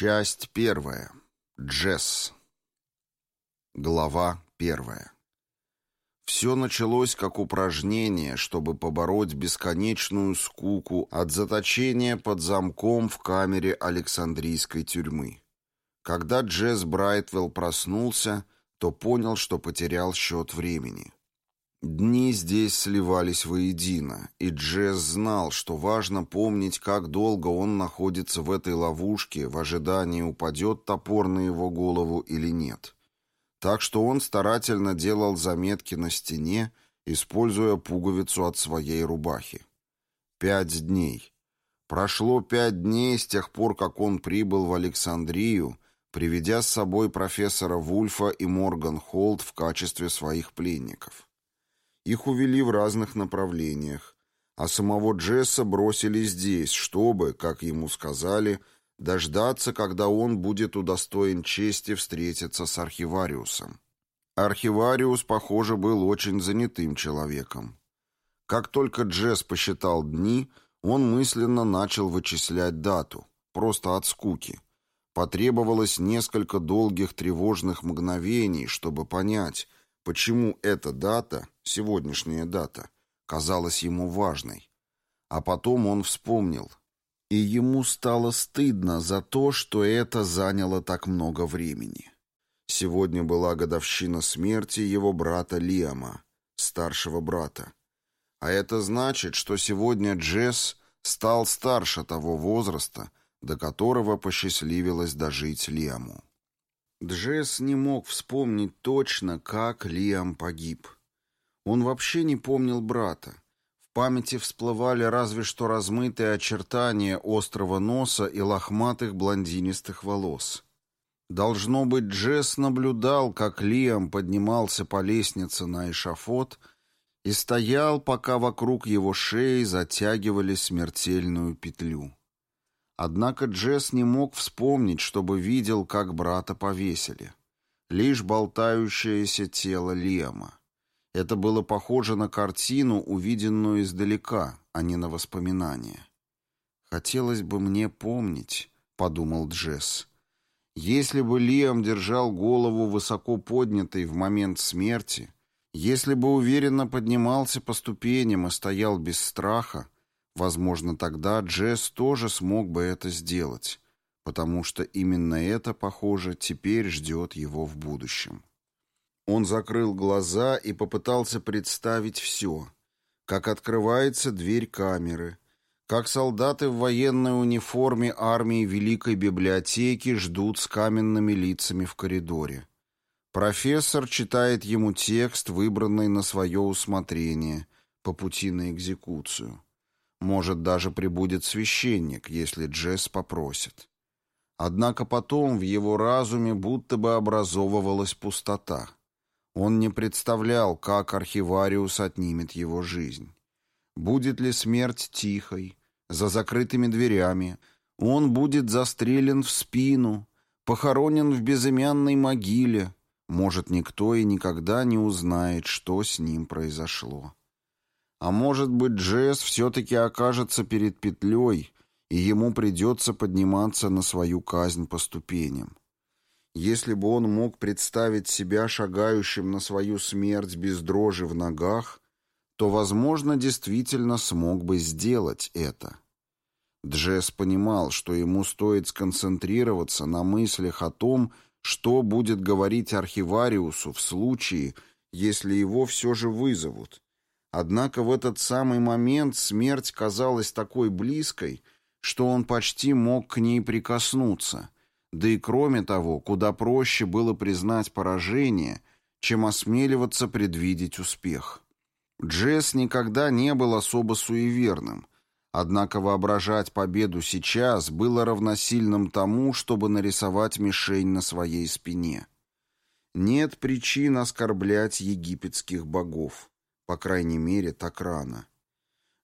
Часть первая. Джесс. Глава первая. Все началось как упражнение, чтобы побороть бесконечную скуку от заточения под замком в камере Александрийской тюрьмы. Когда Джесс Брайтвелл проснулся, то понял, что потерял счет времени. Дни здесь сливались воедино, и Джесс знал, что важно помнить, как долго он находится в этой ловушке в ожидании, упадет топор на его голову или нет. Так что он старательно делал заметки на стене, используя пуговицу от своей рубахи. Пять дней. Прошло пять дней с тех пор, как он прибыл в Александрию, приведя с собой профессора Вульфа и Морган Холд в качестве своих пленников. Их увели в разных направлениях, а самого Джесса бросили здесь, чтобы, как ему сказали, дождаться, когда он будет удостоен чести встретиться с архивариусом. Архивариус, похоже, был очень занятым человеком. Как только Джесс посчитал дни, он мысленно начал вычислять дату, просто от скуки. Потребовалось несколько долгих тревожных мгновений, чтобы понять, почему эта дата, сегодняшняя дата, казалась ему важной. А потом он вспомнил. И ему стало стыдно за то, что это заняло так много времени. Сегодня была годовщина смерти его брата Лиама, старшего брата. А это значит, что сегодня Джесс стал старше того возраста, до которого посчастливилось дожить Лиаму. Джесс не мог вспомнить точно, как Лиам погиб. Он вообще не помнил брата. В памяти всплывали разве что размытые очертания острого носа и лохматых блондинистых волос. Должно быть, Джесс наблюдал, как Лиам поднимался по лестнице на эшафот и стоял, пока вокруг его шеи затягивали смертельную петлю. Однако Джесс не мог вспомнить, чтобы видел, как брата повесили. Лишь болтающееся тело Лема. Это было похоже на картину, увиденную издалека, а не на воспоминание. «Хотелось бы мне помнить», — подумал Джесс. «Если бы Лиам держал голову высоко поднятой в момент смерти, если бы уверенно поднимался по ступеням и стоял без страха, Возможно, тогда Джесс тоже смог бы это сделать, потому что именно это, похоже, теперь ждет его в будущем. Он закрыл глаза и попытался представить все. Как открывается дверь камеры, как солдаты в военной униформе армии Великой Библиотеки ждут с каменными лицами в коридоре. Профессор читает ему текст, выбранный на свое усмотрение, по пути на экзекуцию. Может, даже прибудет священник, если Джесс попросит. Однако потом в его разуме будто бы образовывалась пустота. Он не представлял, как архивариус отнимет его жизнь. Будет ли смерть тихой, за закрытыми дверями? Он будет застрелен в спину, похоронен в безымянной могиле. Может, никто и никогда не узнает, что с ним произошло. А может быть, Джесс все-таки окажется перед петлей, и ему придется подниматься на свою казнь по ступеням. Если бы он мог представить себя шагающим на свою смерть без дрожи в ногах, то, возможно, действительно смог бы сделать это. Джесс понимал, что ему стоит сконцентрироваться на мыслях о том, что будет говорить архивариусу в случае, если его все же вызовут, Однако в этот самый момент смерть казалась такой близкой, что он почти мог к ней прикоснуться. Да и кроме того, куда проще было признать поражение, чем осмеливаться предвидеть успех. Джесс никогда не был особо суеверным, однако воображать победу сейчас было равносильным тому, чтобы нарисовать мишень на своей спине. Нет причин оскорблять египетских богов. По крайней мере, так рано.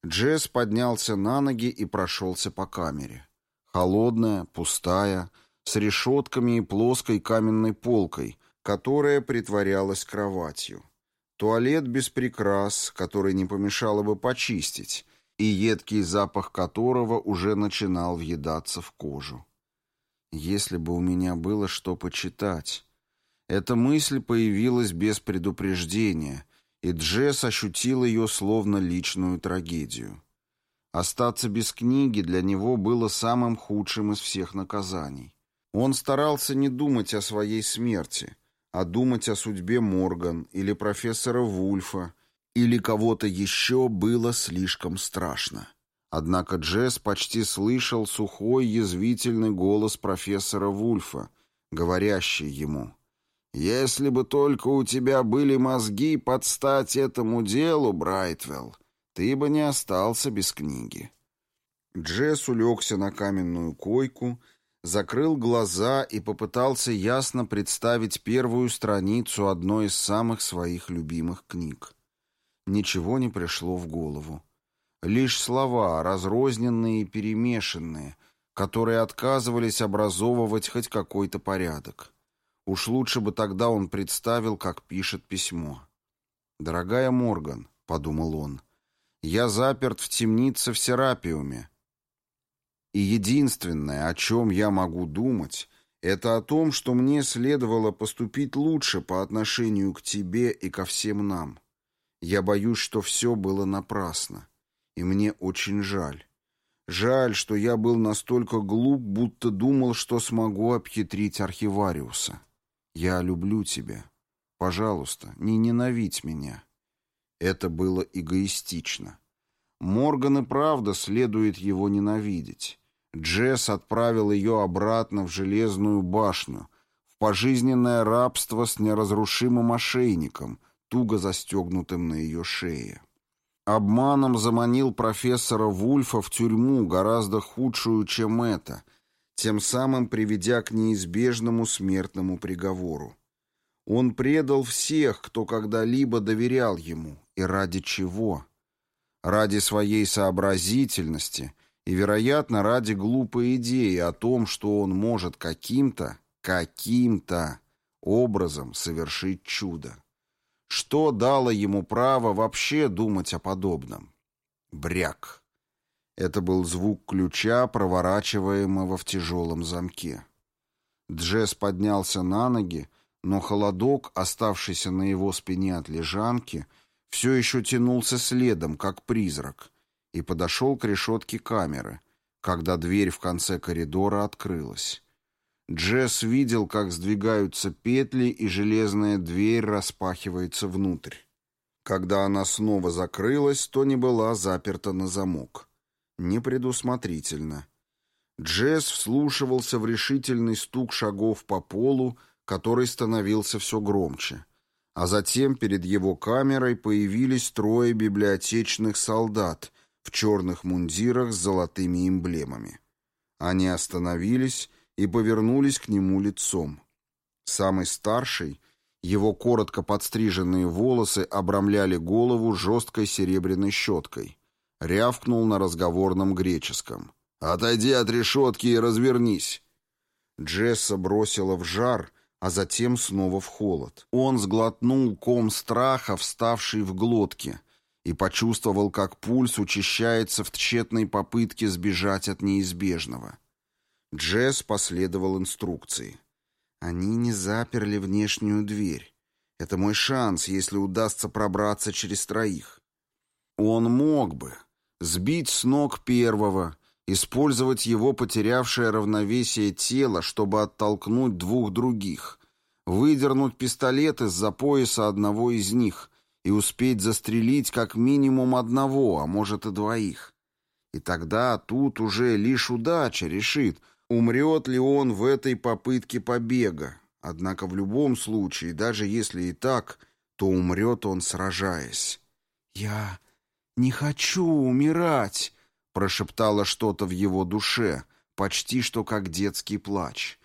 Джесс поднялся на ноги и прошелся по камере. Холодная, пустая, с решетками и плоской каменной полкой, которая притворялась кроватью. Туалет без прикрас, который не помешало бы почистить, и едкий запах которого уже начинал въедаться в кожу. Если бы у меня было что почитать. Эта мысль появилась без предупреждения, и Джесс ощутил ее словно личную трагедию. Остаться без книги для него было самым худшим из всех наказаний. Он старался не думать о своей смерти, а думать о судьбе Морган или профессора Вульфа, или кого-то еще было слишком страшно. Однако Джесс почти слышал сухой, язвительный голос профессора Вульфа, говорящий ему «Если бы только у тебя были мозги подстать этому делу, Брайтвелл, ты бы не остался без книги». Джесс улегся на каменную койку, закрыл глаза и попытался ясно представить первую страницу одной из самых своих любимых книг. Ничего не пришло в голову. Лишь слова, разрозненные и перемешанные, которые отказывались образовывать хоть какой-то порядок. Уж лучше бы тогда он представил, как пишет письмо. «Дорогая Морган», — подумал он, — я заперт в темнице в Серапиуме. И единственное, о чем я могу думать, это о том, что мне следовало поступить лучше по отношению к тебе и ко всем нам. Я боюсь, что все было напрасно. И мне очень жаль. Жаль, что я был настолько глуп, будто думал, что смогу обхитрить архивариуса. Я люблю тебя. Пожалуйста, не ненавидь меня. Это было эгоистично. Морган и правда следует его ненавидеть. Джесс отправил ее обратно в Железную башню, в пожизненное рабство с неразрушимым ошейником, туго застегнутым на ее шее. Обманом заманил профессора Вульфа в тюрьму, гораздо худшую, чем это, тем самым приведя к неизбежному смертному приговору. Он предал всех, кто когда-либо доверял ему, и ради чего? Ради своей сообразительности и, вероятно, ради глупой идеи о том, что он может каким-то, каким-то образом совершить чудо. Что дало ему право вообще думать о подобном? Бряк. Это был звук ключа, проворачиваемого в тяжелом замке. Джесс поднялся на ноги, но холодок, оставшийся на его спине от лежанки, все еще тянулся следом, как призрак, и подошел к решетке камеры, когда дверь в конце коридора открылась. Джесс видел, как сдвигаются петли, и железная дверь распахивается внутрь. Когда она снова закрылась, то не была заперта на замок. Непредусмотрительно. Джесс вслушивался в решительный стук шагов по полу, который становился все громче. А затем перед его камерой появились трое библиотечных солдат в черных мундирах с золотыми эмблемами. Они остановились и повернулись к нему лицом. Самый старший, его коротко подстриженные волосы обрамляли голову жесткой серебряной щеткой, рявкнул на разговорном греческом. «Отойди от решетки и развернись!» Джесса бросила в жар, а затем снова в холод. Он сглотнул ком страха, вставший в глотке, и почувствовал, как пульс учащается в тщетной попытке сбежать от неизбежного. Джесс последовал инструкции. Они не заперли внешнюю дверь. Это мой шанс, если удастся пробраться через троих. Он мог бы сбить с ног первого, использовать его потерявшее равновесие тело, чтобы оттолкнуть двух других, выдернуть пистолет из-за пояса одного из них и успеть застрелить как минимум одного, а может и двоих. И тогда тут уже лишь удача решит, умрет ли он в этой попытке побега. Однако в любом случае, даже если и так, то умрет он, сражаясь. «Я не хочу умирать!» Прошептало что-то в его душе, почти что как детский плач.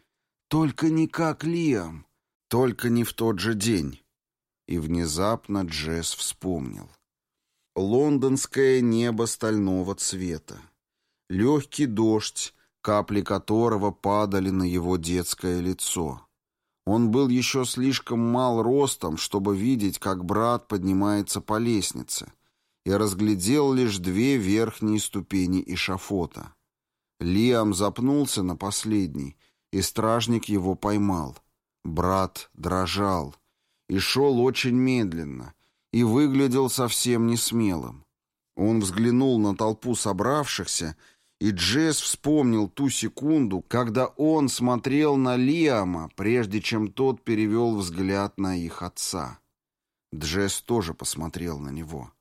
«Только не как Лиам, только не в тот же день». И внезапно Джесс вспомнил. Лондонское небо стального цвета. Легкий дождь, капли которого падали на его детское лицо. Он был еще слишком мал ростом, чтобы видеть, как брат поднимается по лестнице, и разглядел лишь две верхние ступени эшафота. Лиам запнулся на последней, и стражник его поймал. Брат дрожал и шел очень медленно, и выглядел совсем не смелым. Он взглянул на толпу собравшихся, и Джесс вспомнил ту секунду, когда он смотрел на Лиама, прежде чем тот перевел взгляд на их отца. Джесс тоже посмотрел на него.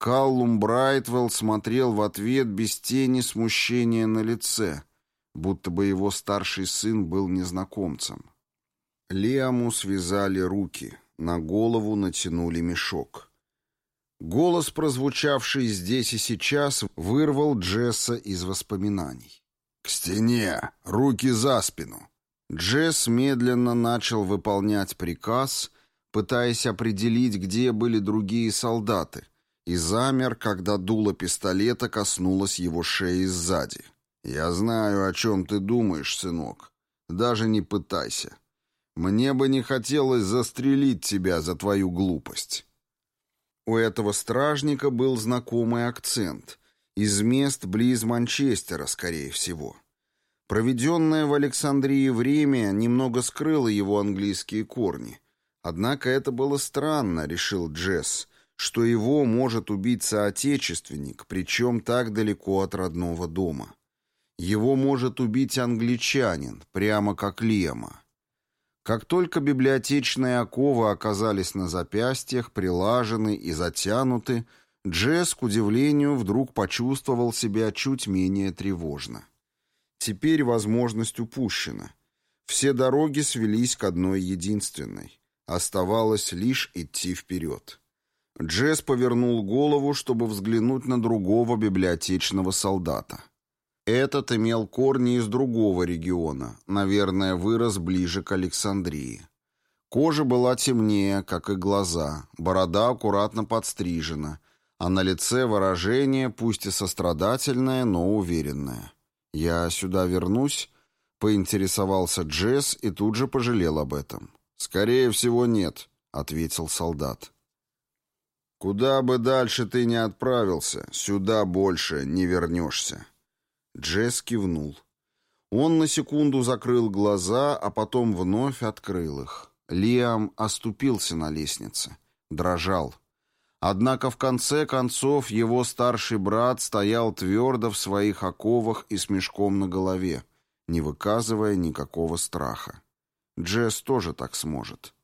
Каллум Брайтвелл смотрел в ответ без тени смущения на лице, будто бы его старший сын был незнакомцем. Лиаму связали руки, на голову натянули мешок. Голос, прозвучавший здесь и сейчас, вырвал Джесса из воспоминаний. «К стене! Руки за спину!» Джесс медленно начал выполнять приказ, пытаясь определить, где были другие солдаты, и замер, когда дуло пистолета коснулось его шеи сзади. «Я знаю, о чем ты думаешь, сынок. Даже не пытайся. Мне бы не хотелось застрелить тебя за твою глупость». У этого стражника был знакомый акцент. Из мест близ Манчестера, скорее всего. Проведенное в Александрии время немного скрыло его английские корни. Однако это было странно, решил Джесс, что его может убить соотечественник, причем так далеко от родного дома. Его может убить англичанин, прямо как Лема. Как только библиотечные оковы оказались на запястьях, прилажены и затянуты, Джесс, к удивлению, вдруг почувствовал себя чуть менее тревожно. Теперь возможность упущена. Все дороги свелись к одной единственной. Оставалось лишь идти вперед. Джесс повернул голову, чтобы взглянуть на другого библиотечного солдата. Этот имел корни из другого региона, наверное, вырос ближе к Александрии. Кожа была темнее, как и глаза, борода аккуратно подстрижена, а на лице выражение, пусть и сострадательное, но уверенное. «Я сюда вернусь?» — поинтересовался Джесс и тут же пожалел об этом. «Скорее всего, нет», — ответил солдат. «Куда бы дальше ты ни отправился, сюда больше не вернешься». Джесс кивнул. Он на секунду закрыл глаза, а потом вновь открыл их. Лиам оступился на лестнице. Дрожал. Однако в конце концов его старший брат стоял твердо в своих оковах и с мешком на голове, не выказывая никакого страха. Джесс тоже так сможет.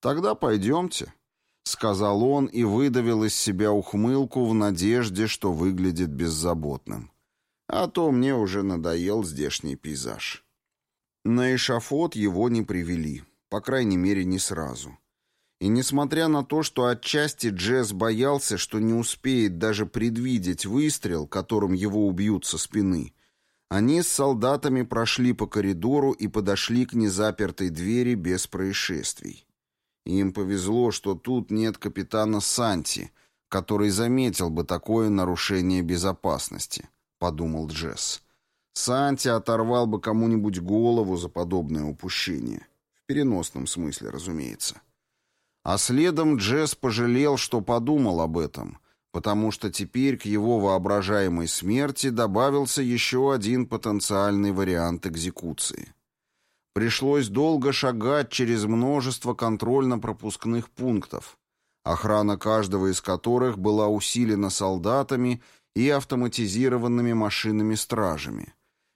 «Тогда пойдемте», — сказал он и выдавил из себя ухмылку в надежде, что выглядит беззаботным. А то мне уже надоел здешний пейзаж. На эшафот его не привели, по крайней мере, не сразу. И несмотря на то, что отчасти Джесс боялся, что не успеет даже предвидеть выстрел, которым его убьют со спины, они с солдатами прошли по коридору и подошли к незапертой двери без происшествий. Им повезло, что тут нет капитана Санти, который заметил бы такое нарушение безопасности. — подумал Джесс. Санти оторвал бы кому-нибудь голову за подобное упущение. В переносном смысле, разумеется. А следом Джесс пожалел, что подумал об этом, потому что теперь к его воображаемой смерти добавился еще один потенциальный вариант экзекуции. Пришлось долго шагать через множество контрольно-пропускных пунктов, охрана каждого из которых была усилена солдатами и автоматизированными машинами-стражами.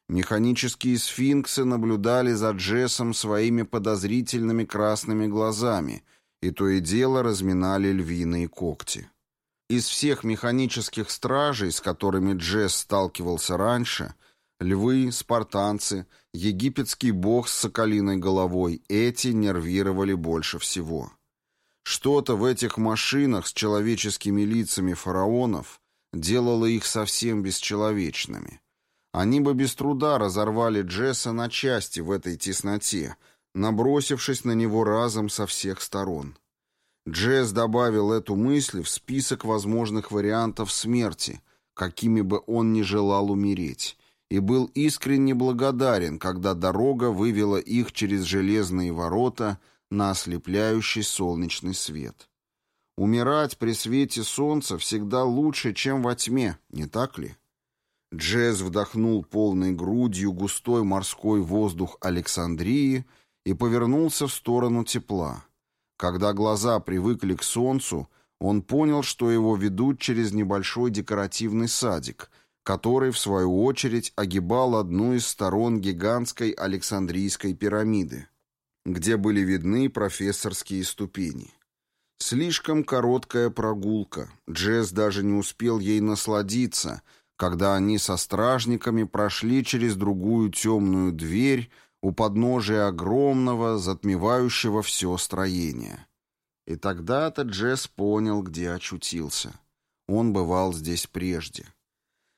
Механические сфинксы наблюдали за Джессом своими подозрительными красными глазами и то и дело разминали львиные когти. Из всех механических стражей, с которыми Джесс сталкивался раньше, львы, спартанцы, египетский бог с соколиной головой, эти нервировали больше всего. Что-то в этих машинах с человеческими лицами фараонов делало их совсем бесчеловечными. Они бы без труда разорвали Джесса на части в этой тесноте, набросившись на него разом со всех сторон. Джесс добавил эту мысль в список возможных вариантов смерти, какими бы он ни желал умереть, и был искренне благодарен, когда дорога вывела их через железные ворота на ослепляющий солнечный свет. Умирать при свете солнца всегда лучше, чем во тьме, не так ли? Джез вдохнул полной грудью густой морской воздух Александрии и повернулся в сторону тепла. Когда глаза привыкли к солнцу, он понял, что его ведут через небольшой декоративный садик, который, в свою очередь, огибал одну из сторон гигантской Александрийской пирамиды, где были видны профессорские ступени. Слишком короткая прогулка. Джесс даже не успел ей насладиться — когда они со стражниками прошли через другую темную дверь у подножия огромного, затмевающего все строения. И тогда-то Джесс понял, где очутился. Он бывал здесь прежде.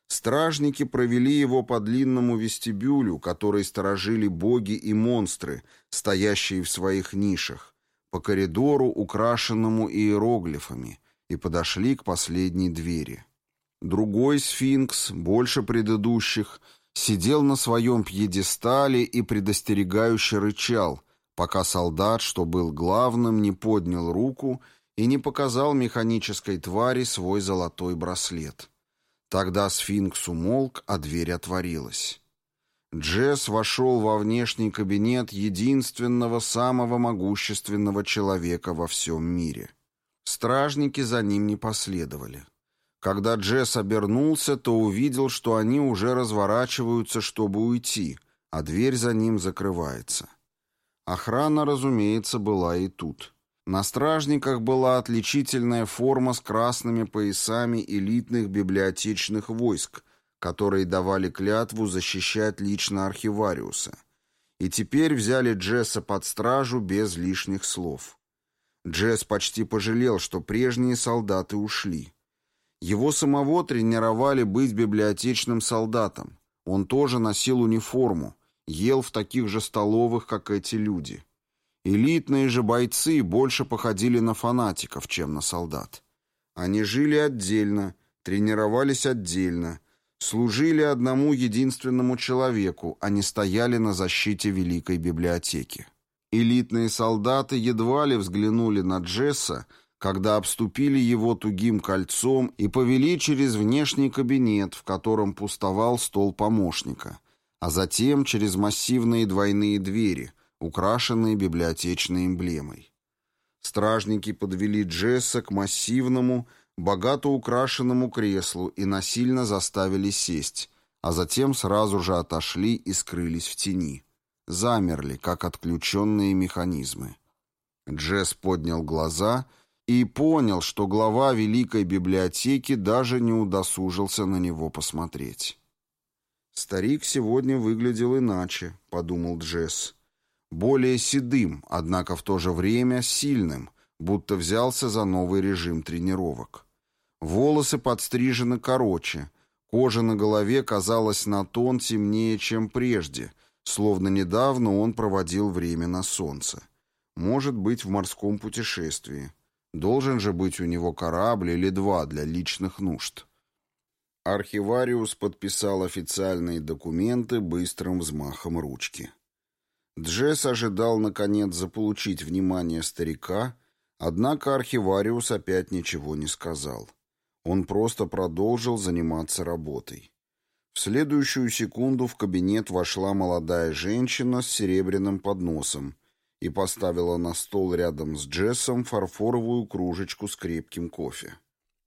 Стражники провели его по длинному вестибюлю, который сторожили боги и монстры, стоящие в своих нишах, по коридору, украшенному иероглифами, и подошли к последней двери. Другой сфинкс, больше предыдущих, сидел на своем пьедестале и предостерегающе рычал, пока солдат, что был главным, не поднял руку и не показал механической твари свой золотой браслет. Тогда сфинкс умолк, а дверь отворилась. Джесс вошел во внешний кабинет единственного самого могущественного человека во всем мире. Стражники за ним не последовали. Когда Джесс обернулся, то увидел, что они уже разворачиваются, чтобы уйти, а дверь за ним закрывается. Охрана, разумеется, была и тут. На стражниках была отличительная форма с красными поясами элитных библиотечных войск, которые давали клятву защищать лично архивариуса. И теперь взяли Джесса под стражу без лишних слов. Джесс почти пожалел, что прежние солдаты ушли. Его самого тренировали быть библиотечным солдатом. Он тоже носил униформу, ел в таких же столовых, как эти люди. Элитные же бойцы больше походили на фанатиков, чем на солдат. Они жили отдельно, тренировались отдельно, служили одному единственному человеку, а не стояли на защите Великой библиотеки. Элитные солдаты едва ли взглянули на Джесса, когда обступили его тугим кольцом и повели через внешний кабинет, в котором пустовал стол помощника, а затем через массивные двойные двери, украшенные библиотечной эмблемой. Стражники подвели Джесса к массивному, богато украшенному креслу и насильно заставили сесть, а затем сразу же отошли и скрылись в тени. Замерли, как отключенные механизмы. Джесс поднял глаза и понял, что глава Великой библиотеки даже не удосужился на него посмотреть. «Старик сегодня выглядел иначе», — подумал Джесс. «Более седым, однако в то же время сильным, будто взялся за новый режим тренировок. Волосы подстрижены короче, кожа на голове казалась на тон темнее, чем прежде, словно недавно он проводил время на солнце. Может быть, в морском путешествии». Должен же быть у него корабль или два для личных нужд. Архивариус подписал официальные документы быстрым взмахом ручки. Джесс ожидал, наконец, заполучить внимание старика, однако архивариус опять ничего не сказал. Он просто продолжил заниматься работой. В следующую секунду в кабинет вошла молодая женщина с серебряным подносом и поставила на стол рядом с Джессом фарфоровую кружечку с крепким кофе.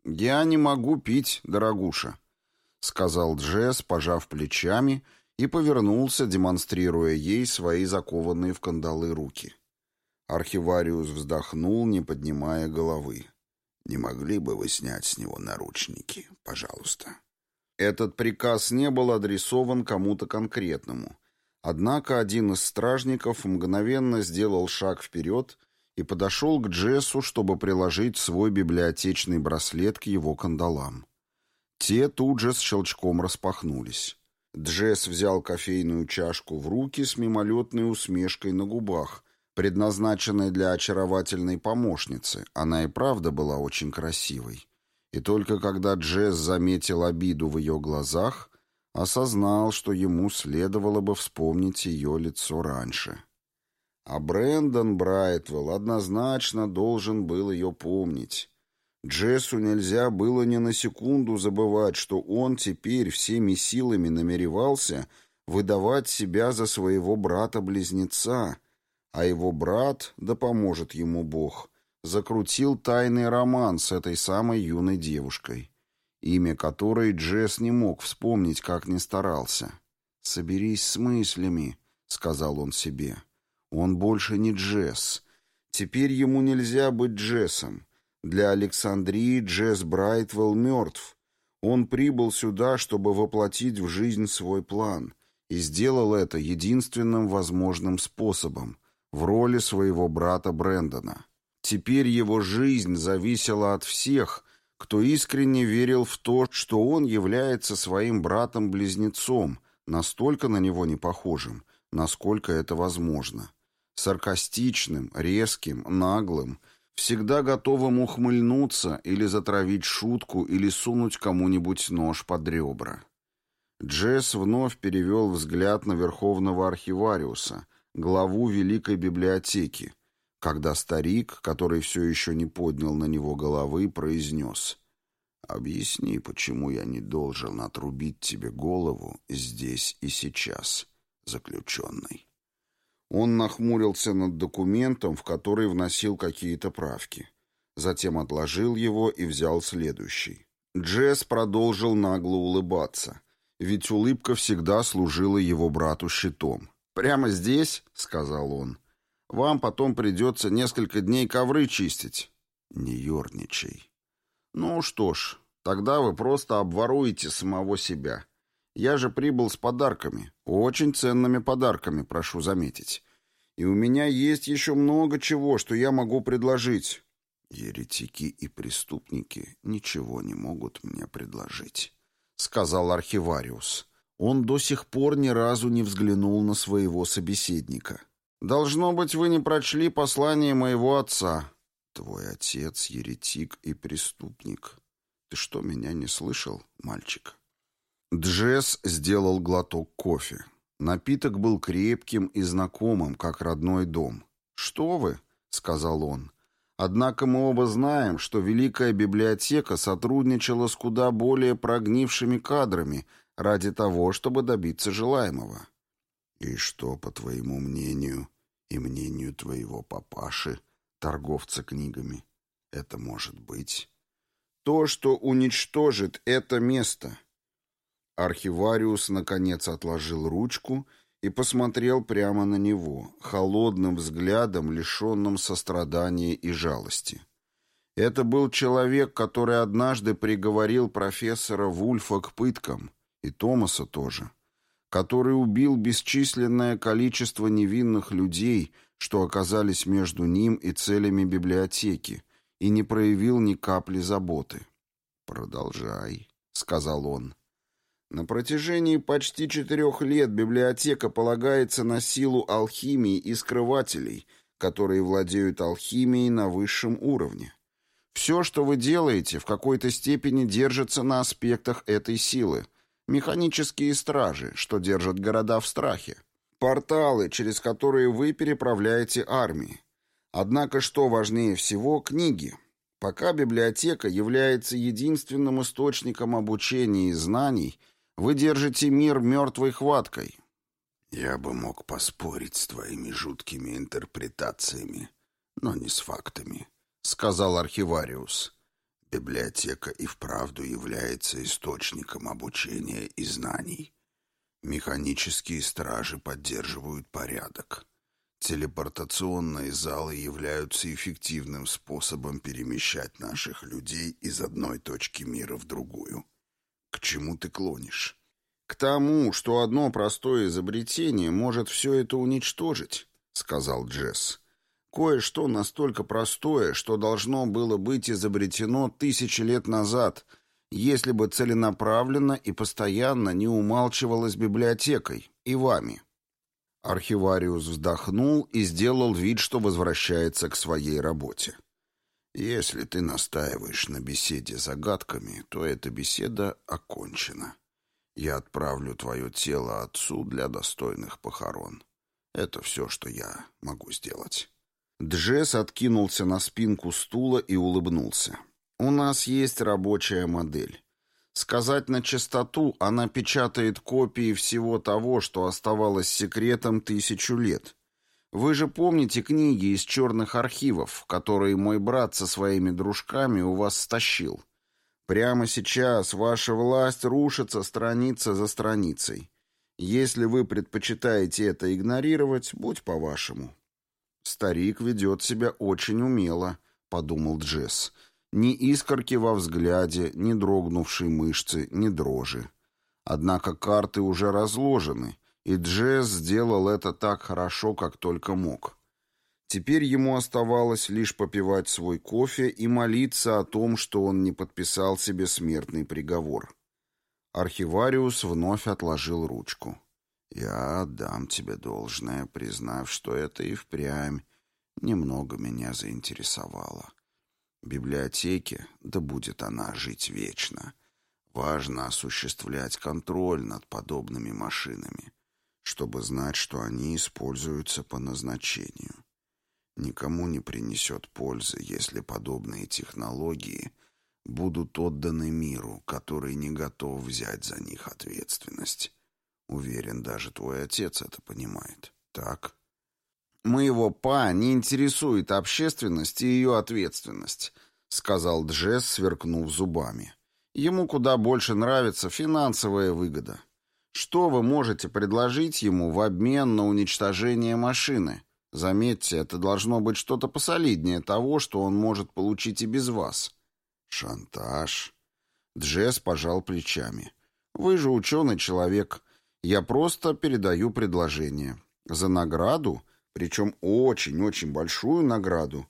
«Я не могу пить, дорогуша», — сказал Джесс, пожав плечами, и повернулся, демонстрируя ей свои закованные в кандалы руки. Архивариус вздохнул, не поднимая головы. «Не могли бы вы снять с него наручники, пожалуйста?» Этот приказ не был адресован кому-то конкретному — Однако один из стражников мгновенно сделал шаг вперед и подошел к Джессу, чтобы приложить свой библиотечный браслет к его кандалам. Те тут же с щелчком распахнулись. Джесс взял кофейную чашку в руки с мимолетной усмешкой на губах, предназначенной для очаровательной помощницы. Она и правда была очень красивой. И только когда Джесс заметил обиду в ее глазах, Осознал, что ему следовало бы вспомнить ее лицо раньше. А Брэндон Брайтвелл однозначно должен был ее помнить. Джессу нельзя было ни на секунду забывать, что он теперь всеми силами намеревался выдавать себя за своего брата-близнеца, а его брат, да поможет ему Бог, закрутил тайный роман с этой самой юной девушкой, имя которой Джесс не мог вспомнить, как ни старался. «Соберись с мыслями», — сказал он себе. «Он больше не Джесс. Теперь ему нельзя быть Джессом. Для Александрии Джесс Брайтвелл мертв. Он прибыл сюда, чтобы воплотить в жизнь свой план, и сделал это единственным возможным способом, в роли своего брата Брэндона. Теперь его жизнь зависела от всех, кто искренне верил в то, что он является своим братом-близнецом, настолько на него не похожим, насколько это возможно. Саркастичным, резким, наглым, всегда готовым ухмыльнуться или затравить шутку или сунуть кому-нибудь нож под ребра. Джесс вновь перевел взгляд на Верховного Архивариуса, главу Великой Библиотеки, когда старик, который все еще не поднял на него головы, произнес «Объясни, почему я не должен отрубить тебе голову здесь и сейчас, заключенный». Он нахмурился над документом, в который вносил какие-то правки. Затем отложил его и взял следующий. Джесс продолжил нагло улыбаться, ведь улыбка всегда служила его брату щитом. «Прямо здесь?» — сказал он. Вам потом придется несколько дней ковры чистить. Не ерничай. Ну что ж, тогда вы просто обворуете самого себя. Я же прибыл с подарками. Очень ценными подарками, прошу заметить. И у меня есть еще много чего, что я могу предложить. Еретики и преступники ничего не могут мне предложить, сказал архивариус. Он до сих пор ни разу не взглянул на своего собеседника. «Должно быть, вы не прочли послание моего отца». «Твой отец — еретик и преступник. Ты что, меня не слышал, мальчик?» Джесс сделал глоток кофе. Напиток был крепким и знакомым, как родной дом. «Что вы?» — сказал он. «Однако мы оба знаем, что Великая Библиотека сотрудничала с куда более прогнившими кадрами ради того, чтобы добиться желаемого. «И что, по твоему мнению и мнению твоего папаши, торговца книгами, это может быть?» «То, что уничтожит это место». Архивариус, наконец, отложил ручку и посмотрел прямо на него, холодным взглядом, лишенным сострадания и жалости. Это был человек, который однажды приговорил профессора Вульфа к пыткам, и Томаса тоже который убил бесчисленное количество невинных людей, что оказались между ним и целями библиотеки, и не проявил ни капли заботы. «Продолжай», — сказал он. На протяжении почти четырех лет библиотека полагается на силу алхимии и скрывателей, которые владеют алхимией на высшем уровне. Все, что вы делаете, в какой-то степени держится на аспектах этой силы — Механические стражи, что держат города в страхе. Порталы, через которые вы переправляете армии. Однако, что важнее всего, книги. Пока библиотека является единственным источником обучения и знаний, вы держите мир мертвой хваткой. Я бы мог поспорить с твоими жуткими интерпретациями, но не с фактами, — сказал архивариус. Библиотека и вправду является источником обучения и знаний. Механические стражи поддерживают порядок. Телепортационные залы являются эффективным способом перемещать наших людей из одной точки мира в другую. К чему ты клонишь? К тому, что одно простое изобретение может все это уничтожить, сказал Джесс. Кое-что настолько простое, что должно было быть изобретено тысячи лет назад, если бы целенаправленно и постоянно не умалчивалось библиотекой и вами. Архивариус вздохнул и сделал вид, что возвращается к своей работе. Если ты настаиваешь на беседе загадками, то эта беседа окончена. Я отправлю твое тело отцу для достойных похорон. Это все, что я могу сделать». Джесс откинулся на спинку стула и улыбнулся. «У нас есть рабочая модель. Сказать на чистоту, она печатает копии всего того, что оставалось секретом тысячу лет. Вы же помните книги из черных архивов, которые мой брат со своими дружками у вас стащил? Прямо сейчас ваша власть рушится страница за страницей. Если вы предпочитаете это игнорировать, будь по-вашему. Старик ведет себя очень умело, подумал Джесс. Ни искорки во взгляде, ни дрогнувшей мышцы, ни дрожи. Однако карты уже разложены, и Джесс сделал это так хорошо, как только мог. Теперь ему оставалось лишь попивать свой кофе и молиться о том, что он не подписал себе смертный приговор. Архивариус вновь отложил ручку. «Я отдам тебе должное, признав, что это и впрямь немного меня заинтересовало. Библиотеке, да будет она жить вечно, важно осуществлять контроль над подобными машинами, чтобы знать, что они используются по назначению. Никому не принесет пользы, если подобные технологии будут отданы миру, который не готов взять за них ответственность. Уверен, даже твой отец это понимает. Так? «Моего па не интересует общественность и ее ответственность», — сказал Джесс, сверкнув зубами. «Ему куда больше нравится финансовая выгода. Что вы можете предложить ему в обмен на уничтожение машины? Заметьте, это должно быть что-то посолиднее того, что он может получить и без вас». «Шантаж?» Джесс пожал плечами. «Вы же ученый человек. Я просто передаю предложение. За награду причем очень-очень большую награду,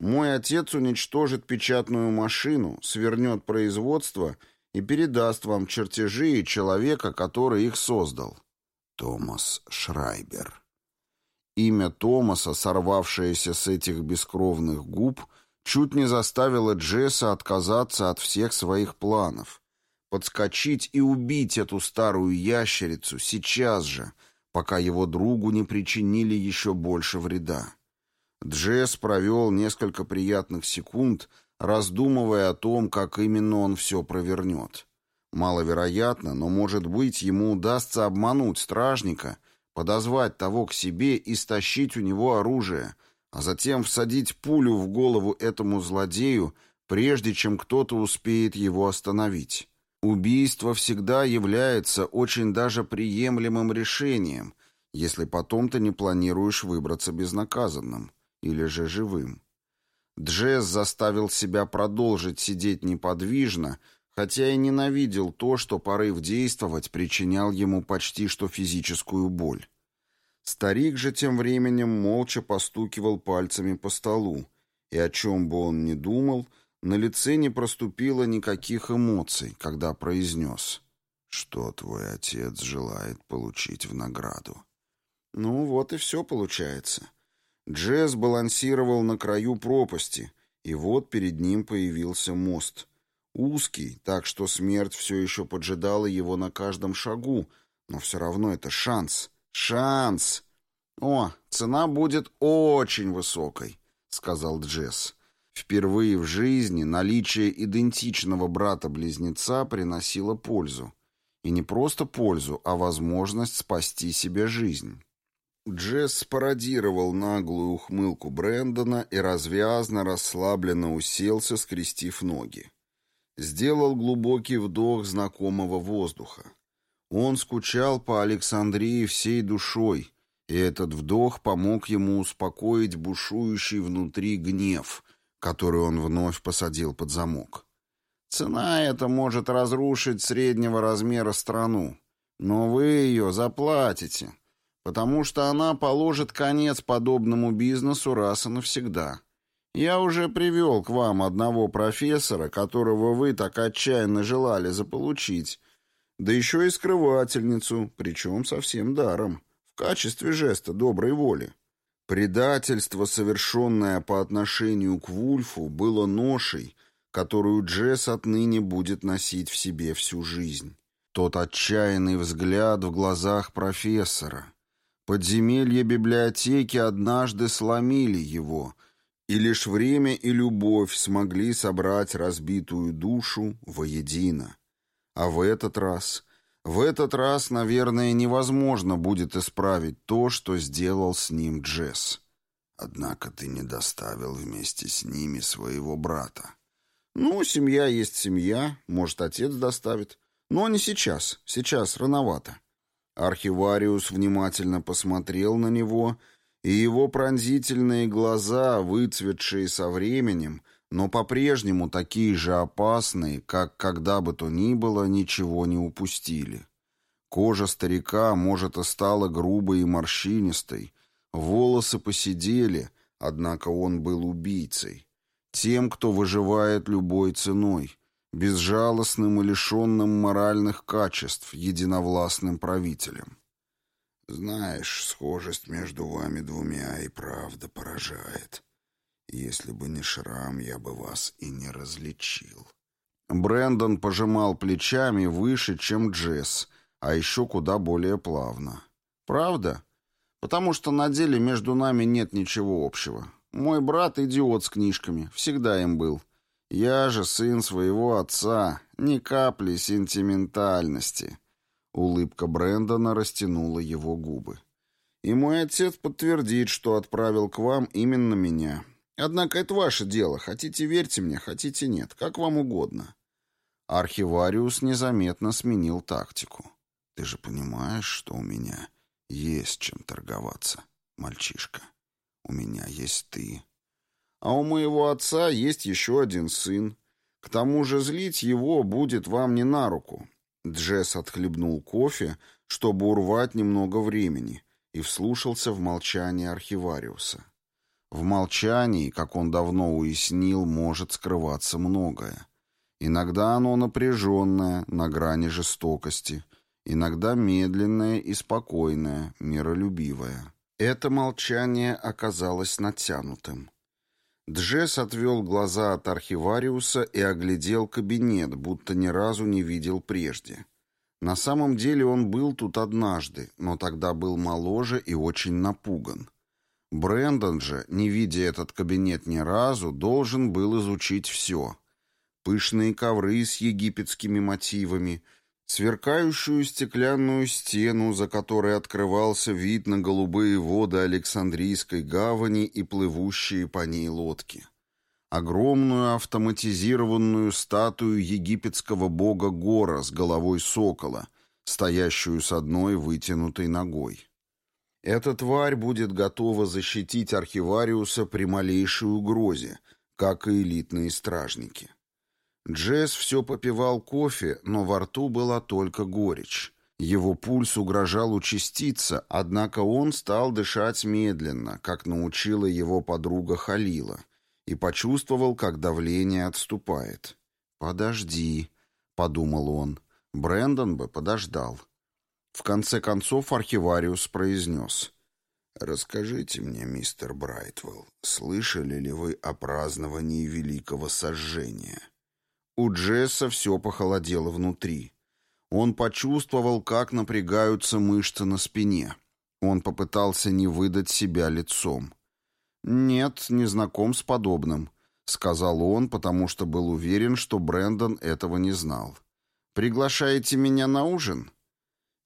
мой отец уничтожит печатную машину, свернет производство и передаст вам чертежи человека, который их создал. Томас Шрайбер. Имя Томаса, сорвавшееся с этих бескровных губ, чуть не заставило Джесса отказаться от всех своих планов. Подскочить и убить эту старую ящерицу сейчас же — пока его другу не причинили еще больше вреда. Джесс провел несколько приятных секунд, раздумывая о том, как именно он все провернет. Маловероятно, но, может быть, ему удастся обмануть стражника, подозвать того к себе и стащить у него оружие, а затем всадить пулю в голову этому злодею, прежде чем кто-то успеет его остановить. Убийство всегда является очень даже приемлемым решением, если потом ты не планируешь выбраться безнаказанным или же живым. Джесс заставил себя продолжить сидеть неподвижно, хотя и ненавидел то, что порыв действовать причинял ему почти что физическую боль. Старик же тем временем молча постукивал пальцами по столу, и о чем бы он ни думал — на лице не проступило никаких эмоций, когда произнес «Что твой отец желает получить в награду?» Ну вот и все получается. Джесс балансировал на краю пропасти, и вот перед ним появился мост. Узкий, так что смерть все еще поджидала его на каждом шагу, но все равно это шанс. Шанс! «О, цена будет очень высокой», — сказал Джесс. Впервые в жизни наличие идентичного брата-близнеца приносило пользу. И не просто пользу, а возможность спасти себе жизнь. Джесс пародировал наглую ухмылку Брэндона и развязно, расслабленно уселся, скрестив ноги. Сделал глубокий вдох знакомого воздуха. Он скучал по Александрии всей душой, и этот вдох помог ему успокоить бушующий внутри гнев, которую он вновь посадил под замок. Цена эта может разрушить среднего размера страну, но вы ее заплатите, потому что она положит конец подобному бизнесу раз и навсегда. Я уже привел к вам одного профессора, которого вы так отчаянно желали заполучить, да еще и скрывательницу, причем совсем даром, в качестве жеста доброй воли. Предательство, совершенное по отношению к Вульфу, было ношей, которую Джесс отныне будет носить в себе всю жизнь. Тот отчаянный взгляд в глазах профессора. Подземелья библиотеки однажды сломили его, и лишь время и любовь смогли собрать разбитую душу воедино. А в этот раз... В этот раз, наверное, невозможно будет исправить то, что сделал с ним Джесс. Однако ты не доставил вместе с ними своего брата. Ну, семья есть семья, может, отец доставит. Но не сейчас, сейчас рановато. Архивариус внимательно посмотрел на него, и его пронзительные глаза, выцветшие со временем, но по-прежнему такие же опасные, как когда бы то ни было, ничего не упустили. Кожа старика, может, и стала грубой и морщинистой, волосы посидели, однако он был убийцей, тем, кто выживает любой ценой, безжалостным и лишенным моральных качеств, единовластным правителем. Знаешь, схожесть между вами двумя и правда поражает. Если бы не шрам, я бы вас и не различил. Брендон пожимал плечами выше, чем Джесс, а еще куда более плавно. Правда? Потому что на деле между нами нет ничего общего. Мой брат идиот с книжками, всегда им был. Я же сын своего отца, ни капли сентиментальности. Улыбка Брэндона растянула его губы. И мой отец подтвердит, что отправил к вам именно меня. Однако это ваше дело. Хотите верьте мне, хотите нет. Как вам угодно. Архивариус незаметно сменил тактику. Ты же понимаешь, что у меня есть чем торговаться, мальчишка. У меня есть ты. А у моего отца есть еще один сын. К тому же злить его будет вам не на руку. Джесс отхлебнул кофе, чтобы урвать немного времени, и вслушался в молчание архивариуса. В молчании, как он давно уяснил, может скрываться многое. Иногда оно напряженное, на грани жестокости, иногда медленное и спокойное, миролюбивое. Это молчание оказалось натянутым. Джесс отвел глаза от архивариуса и оглядел кабинет, будто ни разу не видел прежде. На самом деле он был тут однажды, но тогда был моложе и очень напуган. Брэндон же, не видя этот кабинет ни разу, должен был изучить все. Пышные ковры с египетскими мотивами, сверкающую стеклянную стену, за которой открывался вид на голубые воды Александрийской гавани и плывущие по ней лодки. Огромную автоматизированную статую египетского бога Гора с головой сокола, стоящую с одной вытянутой ногой. Эта тварь будет готова защитить архивариуса при малейшей угрозе, как и элитные стражники. Джесс все попивал кофе, но во рту была только горечь. Его пульс угрожал участиться, однако он стал дышать медленно, как научила его подруга Халила, и почувствовал, как давление отступает. «Подожди», — подумал он, — Брэндон бы подождал. В конце концов архивариус произнес. «Расскажите мне, мистер Брайтвелл, слышали ли вы о праздновании Великого Сожжения?» У Джесса все похолодело внутри. Он почувствовал, как напрягаются мышцы на спине. Он попытался не выдать себя лицом. «Нет, не знаком с подобным», — сказал он, потому что был уверен, что Брэндон этого не знал. «Приглашаете меня на ужин?»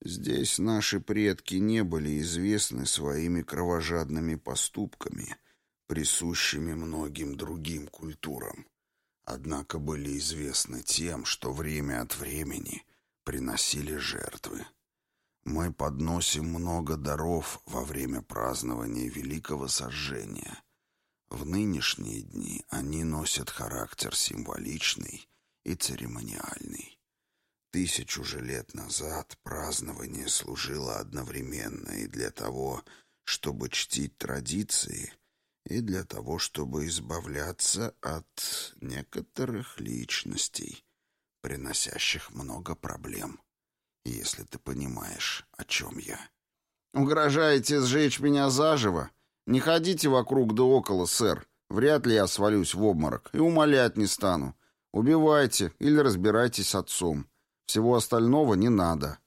Здесь наши предки не были известны своими кровожадными поступками, присущими многим другим культурам, однако были известны тем, что время от времени приносили жертвы. Мы подносим много даров во время празднования Великого Сожжения. В нынешние дни они носят характер символичный и церемониальный. Тысячу же лет назад празднование служило одновременно и для того, чтобы чтить традиции, и для того, чтобы избавляться от некоторых личностей, приносящих много проблем, если ты понимаешь, о чем я. «Угрожаете сжечь меня заживо? Не ходите вокруг да около, сэр. Вряд ли я свалюсь в обморок и умолять не стану. Убивайте или разбирайтесь с отцом. Всего остального не надо.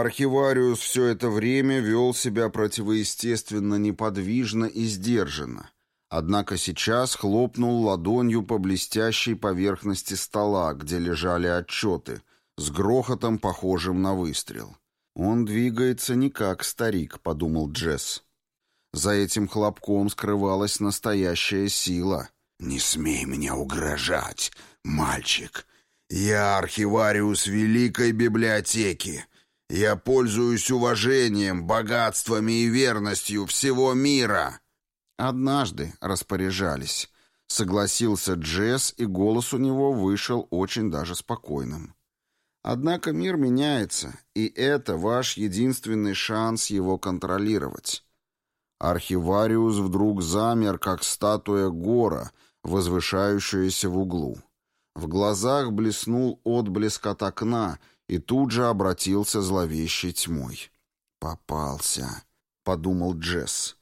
Архивариус все это время вел себя противоестественно неподвижно и сдержанно. Однако сейчас хлопнул ладонью по блестящей поверхности стола, где лежали отчеты, с грохотом, похожим на выстрел. «Он двигается не как старик», — подумал Джесс. За этим хлопком скрывалась настоящая сила. «Не смей мне угрожать, мальчик. Я архивариус Великой Библиотеки. Я пользуюсь уважением, богатствами и верностью всего мира». «Однажды распоряжались», — согласился Джесс, и голос у него вышел очень даже спокойным. «Однако мир меняется, и это ваш единственный шанс его контролировать». Архивариус вдруг замер, как статуя гора, возвышающаяся в углу. В глазах блеснул отблеск от окна — и тут же обратился зловещей тьмой. «Попался», — подумал Джесс.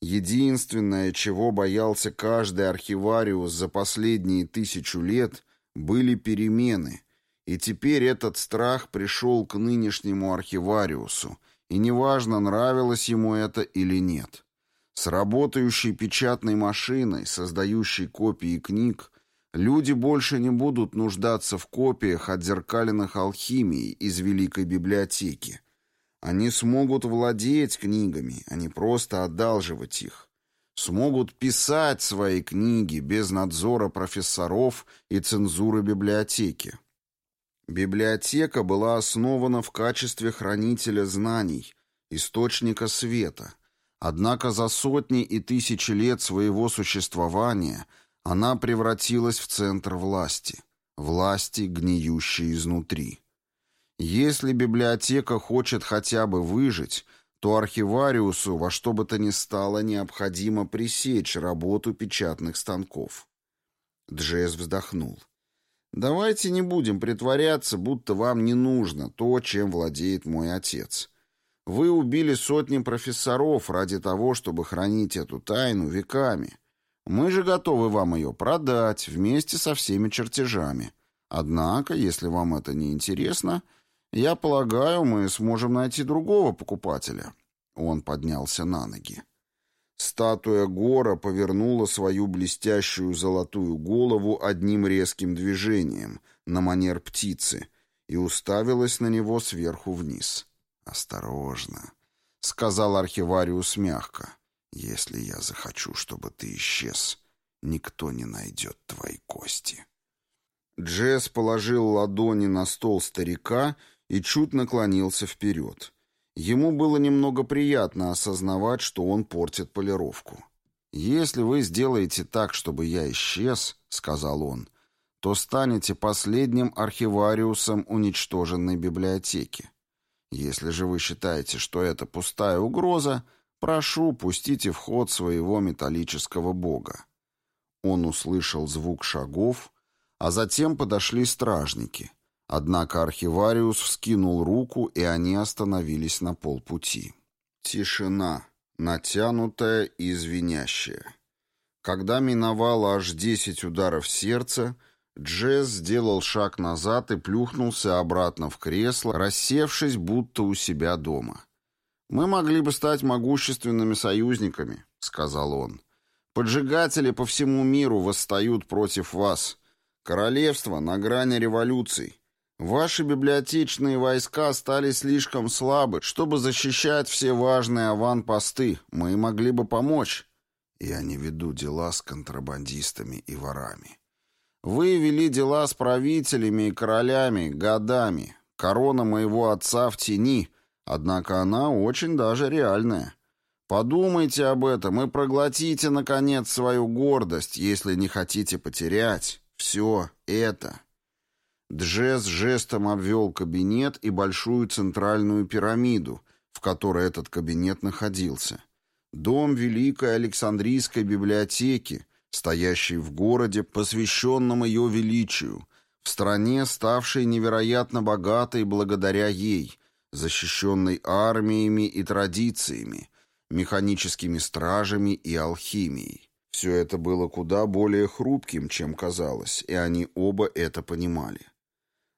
Единственное, чего боялся каждый архивариус за последние тысячу лет, были перемены, и теперь этот страх пришел к нынешнему архивариусу, и неважно, нравилось ему это или нет. С работающей печатной машиной, создающей копии книг, Люди больше не будут нуждаться в копиях отзеркаленных алхимий из Великой Библиотеки. Они смогут владеть книгами, а не просто одалживать их. Смогут писать свои книги без надзора профессоров и цензуры библиотеки. Библиотека была основана в качестве хранителя знаний, источника света. Однако за сотни и тысячи лет своего существования – она превратилась в центр власти, власти, гниющей изнутри. Если библиотека хочет хотя бы выжить, то архивариусу во что бы то ни стало необходимо пресечь работу печатных станков. Джесс вздохнул. «Давайте не будем притворяться, будто вам не нужно то, чем владеет мой отец. Вы убили сотни профессоров ради того, чтобы хранить эту тайну веками. Мы же готовы вам ее продать вместе со всеми чертежами. Однако, если вам это не интересно, я полагаю, мы сможем найти другого покупателя». Он поднялся на ноги. Статуя Гора повернула свою блестящую золотую голову одним резким движением, на манер птицы, и уставилась на него сверху вниз. «Осторожно», — сказал архивариус мягко. Если я захочу, чтобы ты исчез, никто не найдет твои кости. Джесс положил ладони на стол старика и чуть наклонился вперед. Ему было немного приятно осознавать, что он портит полировку. «Если вы сделаете так, чтобы я исчез», — сказал он, — «то станете последним архивариусом уничтоженной библиотеки. Если же вы считаете, что это пустая угроза, Прошу, пустите в ход своего металлического бога. Он услышал звук шагов, а затем подошли стражники. Однако архивариус вскинул руку, и они остановились на полпути. Тишина, натянутая и звенящая. Когда миновало аж десять ударов сердца, Джесс сделал шаг назад и плюхнулся обратно в кресло, рассевшись будто у себя дома. «Мы могли бы стать могущественными союзниками», — сказал он. «Поджигатели по всему миру восстают против вас. Королевство на грани революций. Ваши библиотечные войска стали слишком слабы, чтобы защищать все важные аванпосты. Мы могли бы помочь». «Я не веду дела с контрабандистами и ворами». «Вы вели дела с правителями и королями годами. Корона моего отца в тени». Однако она очень даже реальная. Подумайте об этом и проглотите, наконец, свою гордость, если не хотите потерять все это. Джесс жестом обвел кабинет и большую центральную пирамиду, в которой этот кабинет находился. Дом Великой Александрийской библиотеки, стоящий в городе, посвященном ее величию, в стране, ставшей невероятно богатой благодаря ей – защищенной армиями и традициями, механическими стражами и алхимией. Все это было куда более хрупким, чем казалось, и они оба это понимали.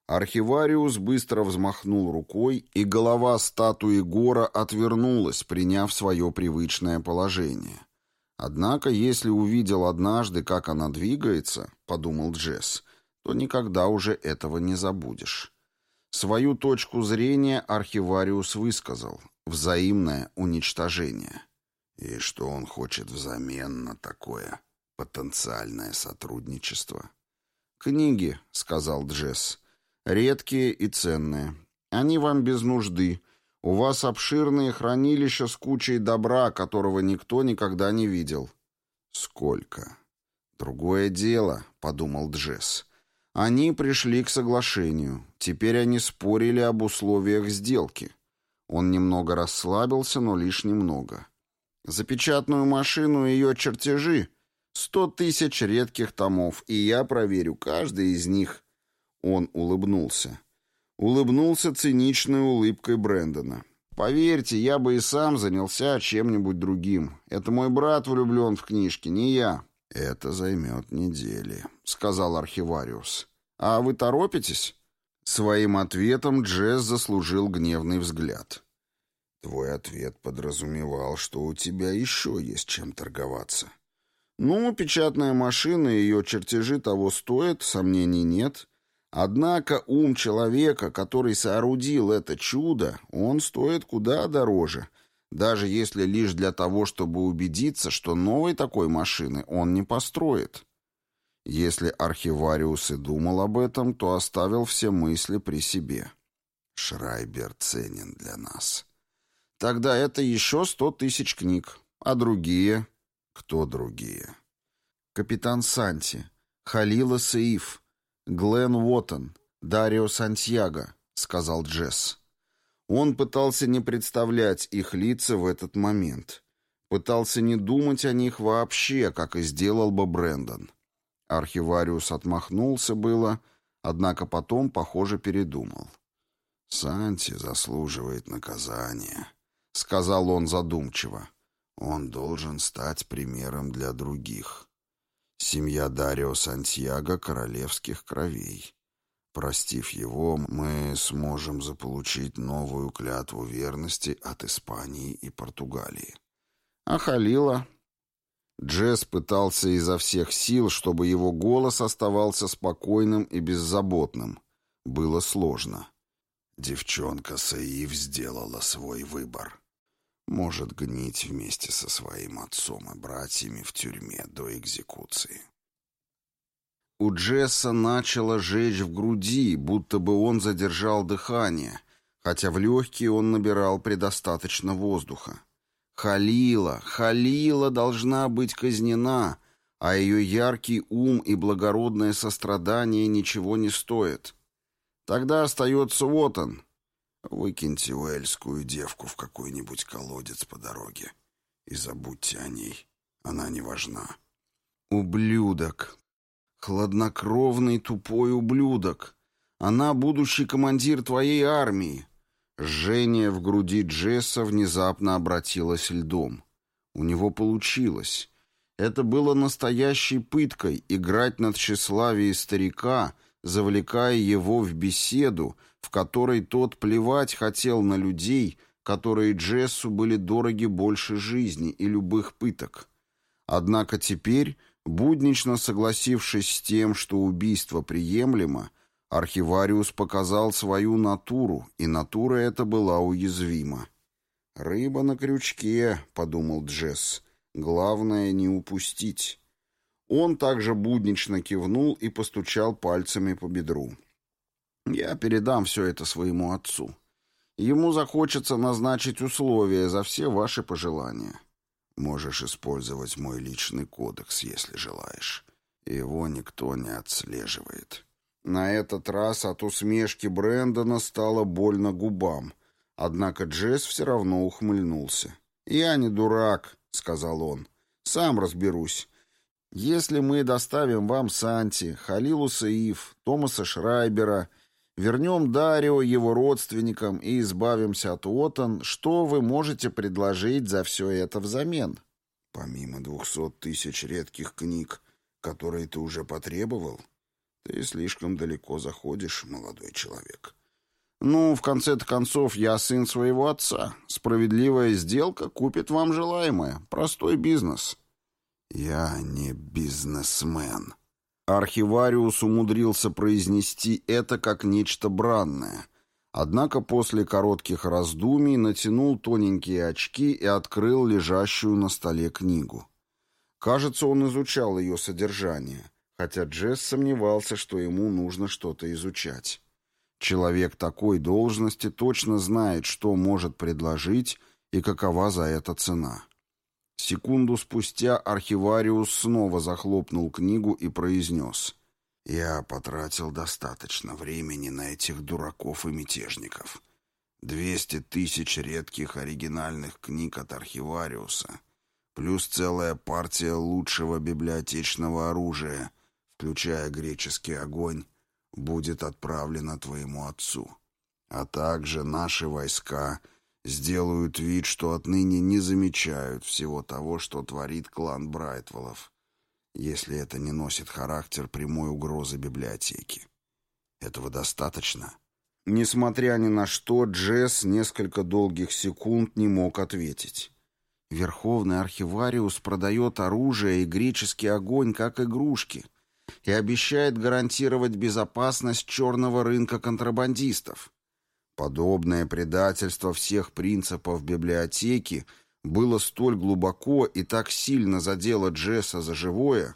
Архивариус быстро взмахнул рукой, и голова статуи Гора отвернулась, приняв свое привычное положение. Однако, если увидел однажды, как она двигается, — подумал Джесс, — то никогда уже этого не забудешь. Свою точку зрения архивариус высказал. Взаимное уничтожение. И что он хочет взамен на такое потенциальное сотрудничество? «Книги», — сказал Джесс, — «редкие и ценные. Они вам без нужды. У вас обширные хранилища с кучей добра, которого никто никогда не видел». «Сколько?» «Другое дело», — подумал Джесс. Они пришли к соглашению. Теперь они спорили об условиях сделки. Он немного расслабился, но лишь немного. За печатную машину и ее чертежи сто тысяч редких томов, и я проверю каждый из них. Он улыбнулся. Улыбнулся циничной улыбкой Брэндона. Поверьте, я бы и сам занялся чем-нибудь другим. Это мой брат влюблен в книжки, не я. Это займет недели, сказал архивариус. А вы торопитесь? Своим ответом Джесс заслужил гневный взгляд. Твой ответ подразумевал, что у тебя еще есть чем торговаться. Ну, печатная машина и ее чертежи того стоят, сомнений нет. Однако ум человека, который соорудил это чудо, он стоит куда дороже, даже если лишь для того, чтобы убедиться, что новой такой машины он не построит. Если архивариус и думал об этом, то оставил все мысли при себе. Шрайбер ценен для нас. Тогда это еще сто тысяч книг. А другие? Кто другие? Капитан Санти, Халила Саиф, Глен Уоттон, Дарио Сантьяго, сказал Джесс. Он пытался не представлять их лица в этот момент. Пытался не думать о них вообще, как и сделал бы Брэндон. Архивариус отмахнулся было, однако потом, похоже, передумал. «Санти заслуживает наказания», — сказал он задумчиво. «Он должен стать примером для других. Семья Дарио Сантьяго королевских кровей. Простив его, мы сможем заполучить новую клятву верности от Испании и Португалии. А Халила Джесс пытался изо всех сил, чтобы его голос оставался спокойным и беззаботным. Было сложно. Девчонка Саив сделала свой выбор. Может гнить вместе со своим отцом и братьями в тюрьме до экзекуции. У Джесса начало жечь в груди, будто бы он задержал дыхание, хотя в легкие он набирал предостаточно воздуха. Халила, Халила должна быть казнена, а ее яркий ум и благородное сострадание ничего не стоят. Тогда остается вот он. Выкиньте уэльскую девку в какой-нибудь колодец по дороге и забудьте о ней. Она не важна. Ублюдок. Хладнокровный тупой ублюдок. Она будущий командир твоей армии. Жжение в груди Джесса внезапно обратилось льдом. У него получилось. Это было настоящей пыткой — играть над тщеславием старика, завлекая его в беседу, в которой тот плевать хотел на людей, которые Джессу были дороги больше жизни и любых пыток. Однако теперь, буднично согласившись с тем, что убийство приемлемо, Архивариус показал свою натуру, и натура эта была уязвима. «Рыба на крючке», — подумал Джесс. «Главное — не упустить». Он также буднично кивнул и постучал пальцами по бедру. «Я передам все это своему отцу. Ему захочется назначить условия за все ваши пожелания. Можешь использовать мой личный кодекс, если желаешь. Его никто не отслеживает». На этот раз от усмешки Брэндона стало больно губам, однако Джесс все равно ухмыльнулся. «Я не дурак», — сказал он. «Сам разберусь. Если мы доставим вам Санти, Халилу Саиф, Томаса Шрайбера, вернем Дарио его родственникам и избавимся от Отон, что вы можете предложить за все это взамен?» «Помимо двухсот тысяч редких книг, которые ты уже потребовал?» Ты слишком далеко заходишь, молодой человек. Ну, в конце-то концов, я сын своего отца. Справедливая сделка купит вам желаемое. Простой бизнес. Я не бизнесмен. Архивариус умудрился произнести это как нечто бранное. Однако после коротких раздумий натянул тоненькие очки и открыл лежащую на столе книгу. Кажется, он изучал ее содержание, хотя Джесс сомневался, что ему нужно что-то изучать. Человек такой должности точно знает, что может предложить и какова за это цена. Секунду спустя архивариус снова захлопнул книгу и произнес. «Я потратил достаточно времени на этих дураков и мятежников. Двести тысяч редких оригинальных книг от архивариуса, плюс целая партия лучшего библиотечного оружия, включая греческий огонь, будет отправлена твоему отцу. А также наши войска сделают вид, что отныне не замечают всего того, что творит клан Брайтволов, если это не носит характер прямой угрозы библиотеки. Этого достаточно. Несмотря ни на что, Джесс несколько долгих секунд не мог ответить. Верховный архивариус продает оружие и греческий огонь как игрушки — и обещает гарантировать безопасность черного рынка контрабандистов. Подобное предательство всех принципов библиотеки было столь глубоко и так сильно задело Джесса за живое,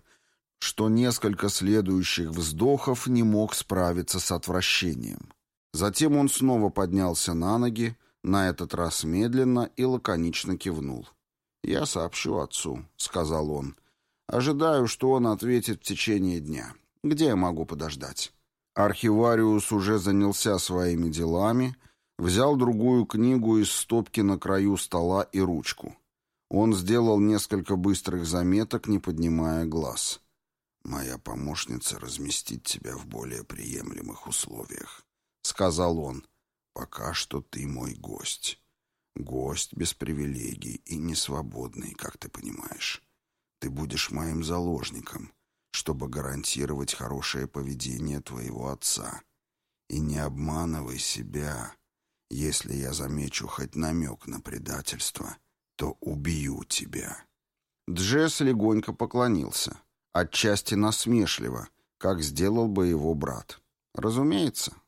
что несколько следующих вздохов не мог справиться с отвращением. Затем он снова поднялся на ноги, на этот раз медленно и лаконично кивнул. «Я сообщу отцу», — сказал он, Ожидаю, что он ответит в течение дня. Где я могу подождать? Архивариус уже занялся своими делами, взял другую книгу из стопки на краю стола и ручку. Он сделал несколько быстрых заметок, не поднимая глаз. «Моя помощница разместит тебя в более приемлемых условиях», — сказал он. «Пока что ты мой гость. Гость без привилегий и несвободный, как ты понимаешь. Ты будешь моим заложником, чтобы гарантировать хорошее поведение твоего отца. И не обманывай себя. Если я замечу хоть намек на предательство, то убью тебя». Джесс легонько поклонился, отчасти насмешливо, как сделал бы его брат. «Разумеется»,